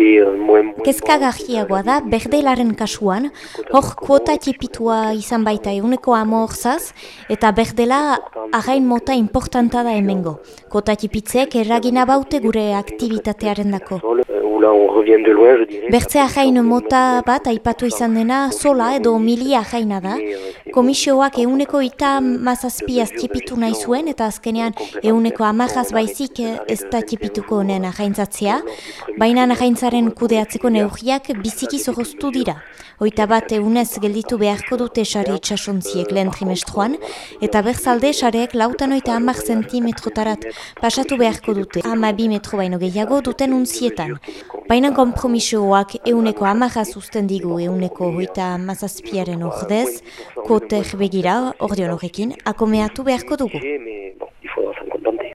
euh, moins moins. Kezkagarriagoa da, berdelaren kasuan, hor kuota tipitua izan baita euneko amorzaz, eta berdela arrain mota importanta da hemengo. Kuota tipitzek eragina baute gure aktivitatearen dako. Euh, là. Bertze arrain mota bat aipatu izan dena sola edo mili arraina da. Komisioak euneko eta mazazpiaz tipitu nahi zuen eta azkenean euneko amajaz baizik ez da tipituko honen arraintzatzea. Baina arraintzaren kudeatzeko neurriak biziki zorroztu dira. Hoita bat eunez gelditu beharko dute sari itxasontziek lehen trimestroan, eta berzalde sareek lautan oita amak zentimetrotarat pasatu beharko dute, ama bi metro baino gehiago duten unzietan. Baina kompromisoak euneko amarra zuzten digu euneko hoita mazazpiaren ordez, koter begira, ordeon horrekin, akomeatu beharko dugu.